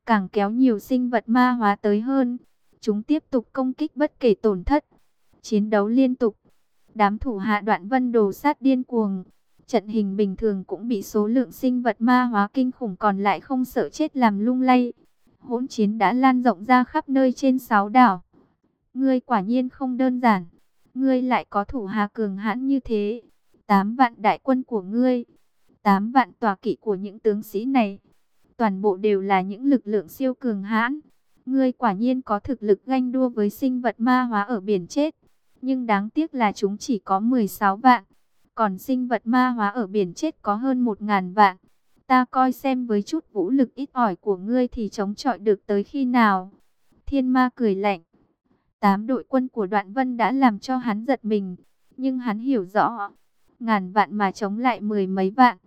càng kéo nhiều sinh vật ma hóa tới hơn. Chúng tiếp tục công kích bất kể tổn thất, chiến đấu liên tục. Đám thủ hạ đoạn vân đồ sát điên cuồng. Trận hình bình thường cũng bị số lượng sinh vật ma hóa kinh khủng còn lại không sợ chết làm lung lay. Hỗn chiến đã lan rộng ra khắp nơi trên sáu đảo. Ngươi quả nhiên không đơn giản. Ngươi lại có thủ hà cường hãn như thế. Tám vạn đại quân của ngươi. Tám vạn tòa kỵ của những tướng sĩ này, toàn bộ đều là những lực lượng siêu cường hãn. Ngươi quả nhiên có thực lực ganh đua với sinh vật ma hóa ở biển chết. Nhưng đáng tiếc là chúng chỉ có 16 vạn. Còn sinh vật ma hóa ở biển chết có hơn 1.000 vạn. Ta coi xem với chút vũ lực ít ỏi của ngươi thì chống chọi được tới khi nào. Thiên ma cười lạnh. Tám đội quân của đoạn vân đã làm cho hắn giật mình. Nhưng hắn hiểu rõ. Ngàn vạn mà chống lại mười mấy vạn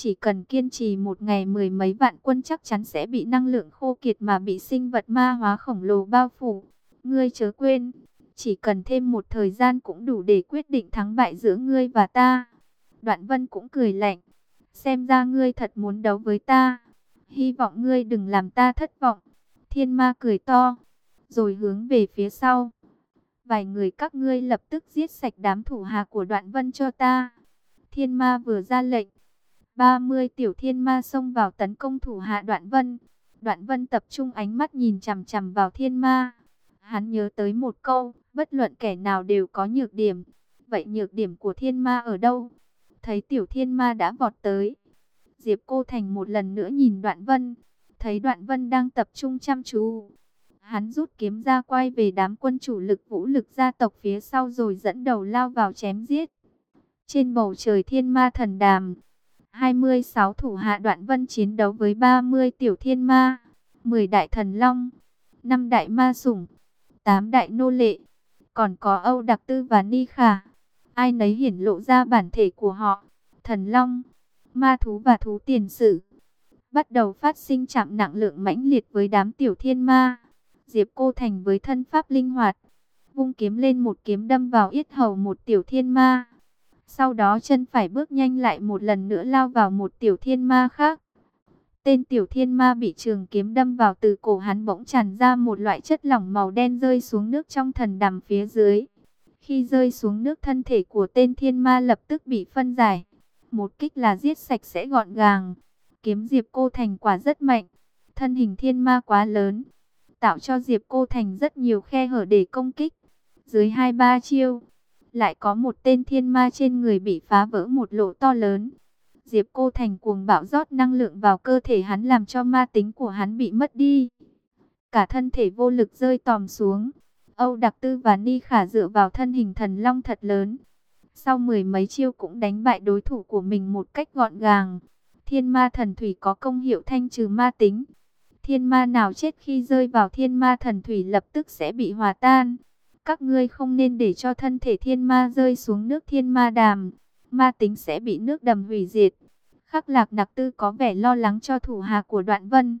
chỉ cần kiên trì một ngày mười mấy vạn quân chắc chắn sẽ bị năng lượng khô kiệt mà bị sinh vật ma hóa khổng lồ bao phủ. Ngươi chớ quên, chỉ cần thêm một thời gian cũng đủ để quyết định thắng bại giữa ngươi và ta. Đoạn vân cũng cười lạnh. Xem ra ngươi thật muốn đấu với ta. Hy vọng ngươi đừng làm ta thất vọng. Thiên ma cười to, rồi hướng về phía sau. Vài người các ngươi lập tức giết sạch đám thủ hạ của đoạn vân cho ta. Thiên ma vừa ra lệnh 30 tiểu thiên ma xông vào tấn công thủ hạ Đoạn Vân. Đoạn Vân tập trung ánh mắt nhìn chằm chằm vào thiên ma. Hắn nhớ tới một câu, bất luận kẻ nào đều có nhược điểm. Vậy nhược điểm của thiên ma ở đâu? Thấy tiểu thiên ma đã vọt tới. Diệp Cô Thành một lần nữa nhìn Đoạn Vân. Thấy Đoạn Vân đang tập trung chăm chú. Hắn rút kiếm ra quay về đám quân chủ lực vũ lực gia tộc phía sau rồi dẫn đầu lao vào chém giết. Trên bầu trời thiên ma thần đàm 26 thủ hạ đoạn vân chiến đấu với 30 tiểu thiên ma, 10 đại thần long, 5 đại ma sủng, 8 đại nô lệ, còn có Âu Đặc Tư và Ni Khả. Ai nấy hiển lộ ra bản thể của họ, thần long, ma thú và thú tiền sử. Bắt đầu phát sinh chạm nặng lượng mãnh liệt với đám tiểu thiên ma. Diệp Cô Thành với thân pháp linh hoạt, vung kiếm lên một kiếm đâm vào yết hầu một tiểu thiên ma. Sau đó chân phải bước nhanh lại một lần nữa lao vào một tiểu thiên ma khác. Tên tiểu thiên ma bị trường kiếm đâm vào từ cổ hắn bỗng tràn ra một loại chất lỏng màu đen rơi xuống nước trong thần đàm phía dưới. Khi rơi xuống nước thân thể của tên thiên ma lập tức bị phân giải. Một kích là giết sạch sẽ gọn gàng. Kiếm Diệp Cô Thành quả rất mạnh. Thân hình thiên ma quá lớn. Tạo cho Diệp Cô Thành rất nhiều khe hở để công kích. Dưới hai ba chiêu, lại có một tên thiên ma trên người bị phá vỡ một lỗ to lớn. Diệp Cô Thành cuồng bạo rót năng lượng vào cơ thể hắn làm cho ma tính của hắn bị mất đi. Cả thân thể vô lực rơi tòm xuống. Âu Đặc Tư và Ni Khả dựa vào thân hình thần long thật lớn. Sau mười mấy chiêu cũng đánh bại đối thủ của mình một cách gọn gàng. Thiên ma thần thủy có công hiệu thanh trừ ma tính. Thiên ma nào chết khi rơi vào thiên ma thần thủy lập tức sẽ bị hòa tan. Các ngươi không nên để cho thân thể thiên ma rơi xuống nước thiên ma đàm. Ma tính sẽ bị nước đầm hủy diệt. Khắc lạc nặc tư có vẻ lo lắng cho thủ hạ của đoạn vân.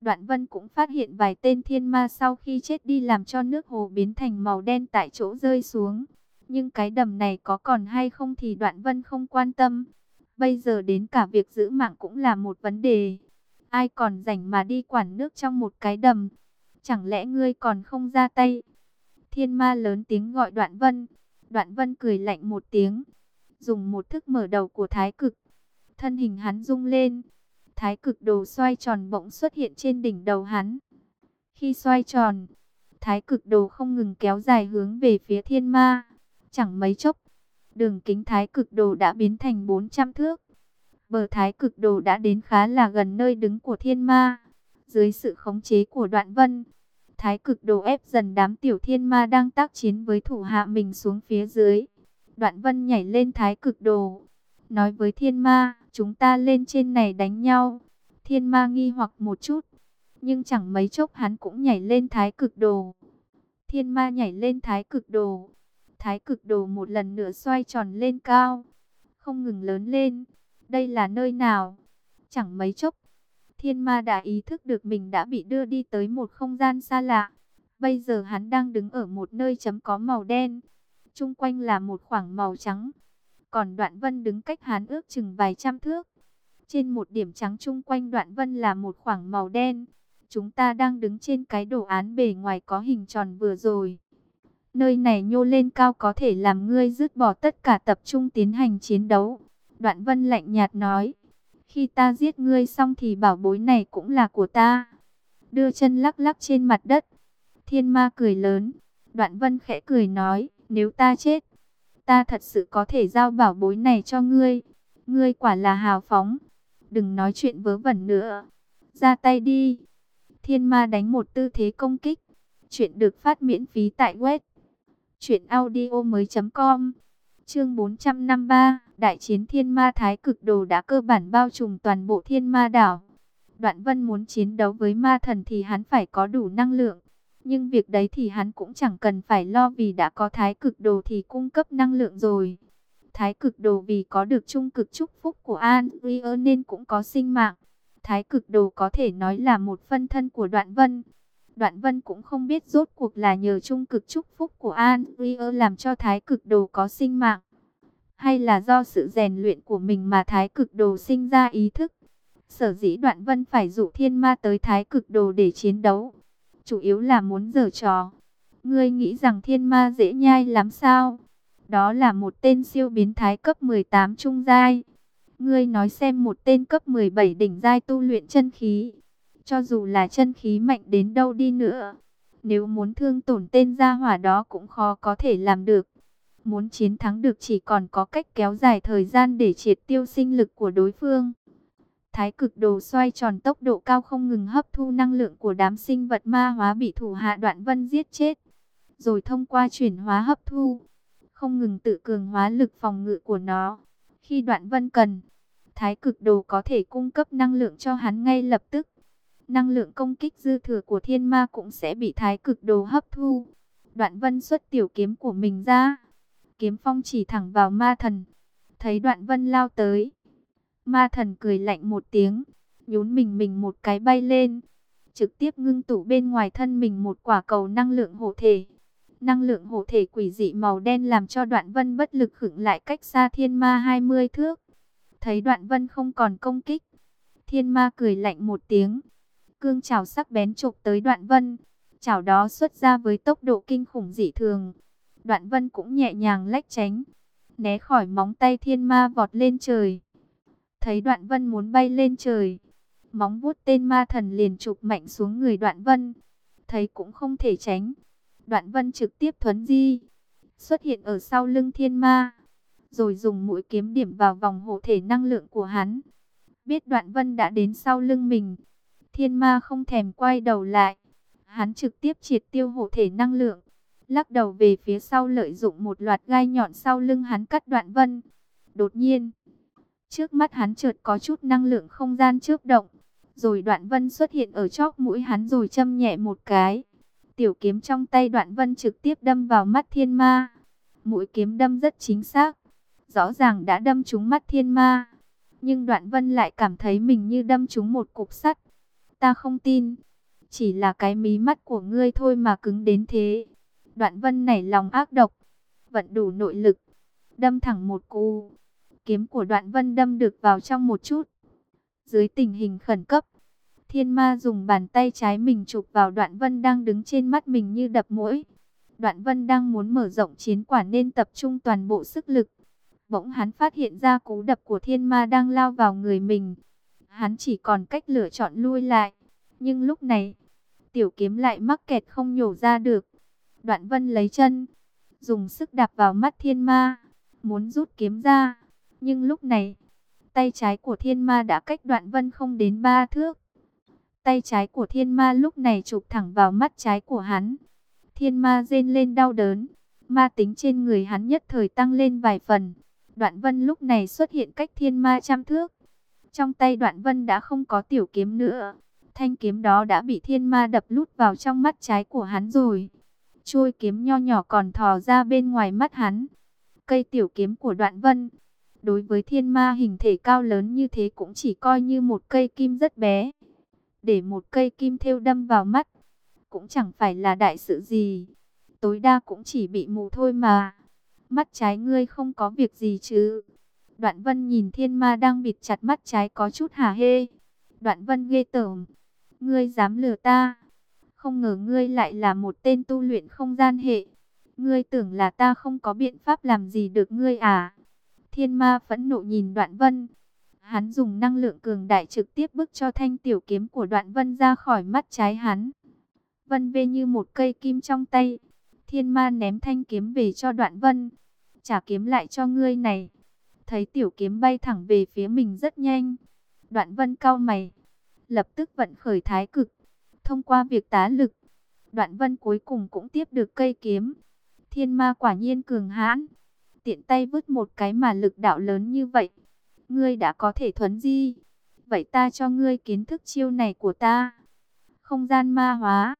Đoạn vân cũng phát hiện vài tên thiên ma sau khi chết đi làm cho nước hồ biến thành màu đen tại chỗ rơi xuống. Nhưng cái đầm này có còn hay không thì đoạn vân không quan tâm. Bây giờ đến cả việc giữ mạng cũng là một vấn đề. Ai còn rảnh mà đi quản nước trong một cái đầm? Chẳng lẽ ngươi còn không ra tay? Thiên ma lớn tiếng gọi đoạn vân. Đoạn vân cười lạnh một tiếng. Dùng một thức mở đầu của thái cực. Thân hình hắn rung lên. Thái cực đồ xoay tròn bỗng xuất hiện trên đỉnh đầu hắn. Khi xoay tròn, thái cực đồ không ngừng kéo dài hướng về phía thiên ma. Chẳng mấy chốc, đường kính thái cực đồ đã biến thành 400 thước. Bờ thái cực đồ đã đến khá là gần nơi đứng của thiên ma. Dưới sự khống chế của đoạn vân, thái cực đồ ép dần đám tiểu thiên ma đang tác chiến với thủ hạ mình xuống phía dưới. Đoạn vân nhảy lên thái cực đồ, nói với thiên ma, chúng ta lên trên này đánh nhau. Thiên ma nghi hoặc một chút, nhưng chẳng mấy chốc hắn cũng nhảy lên thái cực đồ. Thiên ma nhảy lên thái cực đồ, thái cực đồ một lần nữa xoay tròn lên cao, không ngừng lớn lên. Đây là nơi nào? Chẳng mấy chốc, thiên ma đã ý thức được mình đã bị đưa đi tới một không gian xa lạ. Bây giờ hắn đang đứng ở một nơi chấm có màu đen. Trung quanh là một khoảng màu trắng. Còn đoạn vân đứng cách hắn ước chừng vài trăm thước. Trên một điểm trắng chung quanh đoạn vân là một khoảng màu đen. Chúng ta đang đứng trên cái đồ án bề ngoài có hình tròn vừa rồi. Nơi này nhô lên cao có thể làm ngươi dứt bỏ tất cả tập trung tiến hành chiến đấu. Đoạn vân lạnh nhạt nói. Khi ta giết ngươi xong thì bảo bối này cũng là của ta. Đưa chân lắc lắc trên mặt đất. Thiên ma cười lớn. Đoạn vân khẽ cười nói. Nếu ta chết, ta thật sự có thể giao bảo bối này cho ngươi. Ngươi quả là hào phóng. Đừng nói chuyện vớ vẩn nữa. Ra tay đi. Thiên ma đánh một tư thế công kích. Chuyện được phát miễn phí tại web. Chuyện audio mới com. Chương 453, Đại chiến thiên ma thái cực đồ đã cơ bản bao trùm toàn bộ thiên ma đảo. Đoạn vân muốn chiến đấu với ma thần thì hắn phải có đủ năng lượng. Nhưng việc đấy thì hắn cũng chẳng cần phải lo vì đã có thái cực đồ thì cung cấp năng lượng rồi. Thái cực đồ vì có được trung cực chúc phúc của An Rio nên cũng có sinh mạng. Thái cực đồ có thể nói là một phân thân của đoạn vân. Đoạn vân cũng không biết rốt cuộc là nhờ trung cực chúc phúc của An Rio làm cho thái cực đồ có sinh mạng. Hay là do sự rèn luyện của mình mà thái cực đồ sinh ra ý thức. Sở dĩ đoạn vân phải dụ thiên ma tới thái cực đồ để chiến đấu. Chủ yếu là muốn giở trò. Ngươi nghĩ rằng thiên ma dễ nhai lắm sao? Đó là một tên siêu biến thái cấp 18 trung giai. Ngươi nói xem một tên cấp 17 đỉnh giai tu luyện chân khí. Cho dù là chân khí mạnh đến đâu đi nữa. Nếu muốn thương tổn tên gia hỏa đó cũng khó có thể làm được. Muốn chiến thắng được chỉ còn có cách kéo dài thời gian để triệt tiêu sinh lực của đối phương. Thái cực đồ xoay tròn tốc độ cao không ngừng hấp thu năng lượng của đám sinh vật ma hóa bị thủ hạ đoạn vân giết chết. Rồi thông qua chuyển hóa hấp thu, không ngừng tự cường hóa lực phòng ngự của nó. Khi đoạn vân cần, thái cực đồ có thể cung cấp năng lượng cho hắn ngay lập tức. Năng lượng công kích dư thừa của thiên ma cũng sẽ bị thái cực đồ hấp thu. Đoạn vân xuất tiểu kiếm của mình ra. Kiếm phong chỉ thẳng vào ma thần. Thấy đoạn vân lao tới Ma thần cười lạnh một tiếng, nhún mình mình một cái bay lên, trực tiếp ngưng tụ bên ngoài thân mình một quả cầu năng lượng hộ thể. Năng lượng hộ thể quỷ dị màu đen làm cho đoạn vân bất lực khựng lại cách xa thiên ma 20 thước. Thấy đoạn vân không còn công kích, thiên ma cười lạnh một tiếng. Cương chảo sắc bén chụp tới đoạn vân, chảo đó xuất ra với tốc độ kinh khủng dị thường. Đoạn vân cũng nhẹ nhàng lách tránh, né khỏi móng tay thiên ma vọt lên trời. Thấy đoạn vân muốn bay lên trời. Móng vuốt tên ma thần liền chụp mạnh xuống người đoạn vân. Thấy cũng không thể tránh. Đoạn vân trực tiếp thuấn di. Xuất hiện ở sau lưng thiên ma. Rồi dùng mũi kiếm điểm vào vòng hộ thể năng lượng của hắn. Biết đoạn vân đã đến sau lưng mình. Thiên ma không thèm quay đầu lại. Hắn trực tiếp triệt tiêu hộ thể năng lượng. Lắc đầu về phía sau lợi dụng một loạt gai nhọn sau lưng hắn cắt đoạn vân. Đột nhiên Trước mắt hắn chợt có chút năng lượng không gian chớp động, Rồi đoạn vân xuất hiện ở chóp mũi hắn rồi châm nhẹ một cái. Tiểu kiếm trong tay đoạn vân trực tiếp đâm vào mắt thiên ma. Mũi kiếm đâm rất chính xác. Rõ ràng đã đâm trúng mắt thiên ma. Nhưng đoạn vân lại cảm thấy mình như đâm trúng một cục sắt. Ta không tin. Chỉ là cái mí mắt của ngươi thôi mà cứng đến thế. Đoạn vân nảy lòng ác độc. Vận đủ nội lực. Đâm thẳng một cú. Kiếm của đoạn vân đâm được vào trong một chút. Dưới tình hình khẩn cấp. Thiên ma dùng bàn tay trái mình chụp vào đoạn vân đang đứng trên mắt mình như đập mũi. Đoạn vân đang muốn mở rộng chiến quả nên tập trung toàn bộ sức lực. Bỗng hắn phát hiện ra cú đập của thiên ma đang lao vào người mình. Hắn chỉ còn cách lựa chọn lui lại. Nhưng lúc này, tiểu kiếm lại mắc kẹt không nhổ ra được. Đoạn vân lấy chân, dùng sức đạp vào mắt thiên ma, muốn rút kiếm ra. Nhưng lúc này, tay trái của thiên ma đã cách đoạn vân không đến ba thước. Tay trái của thiên ma lúc này chụp thẳng vào mắt trái của hắn. Thiên ma rên lên đau đớn. Ma tính trên người hắn nhất thời tăng lên vài phần. Đoạn vân lúc này xuất hiện cách thiên ma trăm thước. Trong tay đoạn vân đã không có tiểu kiếm nữa. Thanh kiếm đó đã bị thiên ma đập lút vào trong mắt trái của hắn rồi. Trôi kiếm nho nhỏ còn thò ra bên ngoài mắt hắn. Cây tiểu kiếm của đoạn vân. Đối với thiên ma hình thể cao lớn như thế cũng chỉ coi như một cây kim rất bé. Để một cây kim thêu đâm vào mắt. Cũng chẳng phải là đại sự gì. Tối đa cũng chỉ bị mù thôi mà. Mắt trái ngươi không có việc gì chứ. Đoạn vân nhìn thiên ma đang bịt chặt mắt trái có chút hả hê. Đoạn vân ghê tởm. Ngươi dám lừa ta. Không ngờ ngươi lại là một tên tu luyện không gian hệ. Ngươi tưởng là ta không có biện pháp làm gì được ngươi à? Thiên ma phẫn nộ nhìn đoạn vân. Hắn dùng năng lượng cường đại trực tiếp bức cho thanh tiểu kiếm của đoạn vân ra khỏi mắt trái hắn. Vân vê như một cây kim trong tay. Thiên ma ném thanh kiếm về cho đoạn vân. Trả kiếm lại cho ngươi này. Thấy tiểu kiếm bay thẳng về phía mình rất nhanh. Đoạn vân cao mày. Lập tức vận khởi thái cực. Thông qua việc tá lực. Đoạn vân cuối cùng cũng tiếp được cây kiếm. Thiên ma quả nhiên cường hãn. Tiện tay vứt một cái mà lực đạo lớn như vậy. Ngươi đã có thể thuấn di. Vậy ta cho ngươi kiến thức chiêu này của ta. Không gian ma hóa.